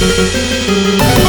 Música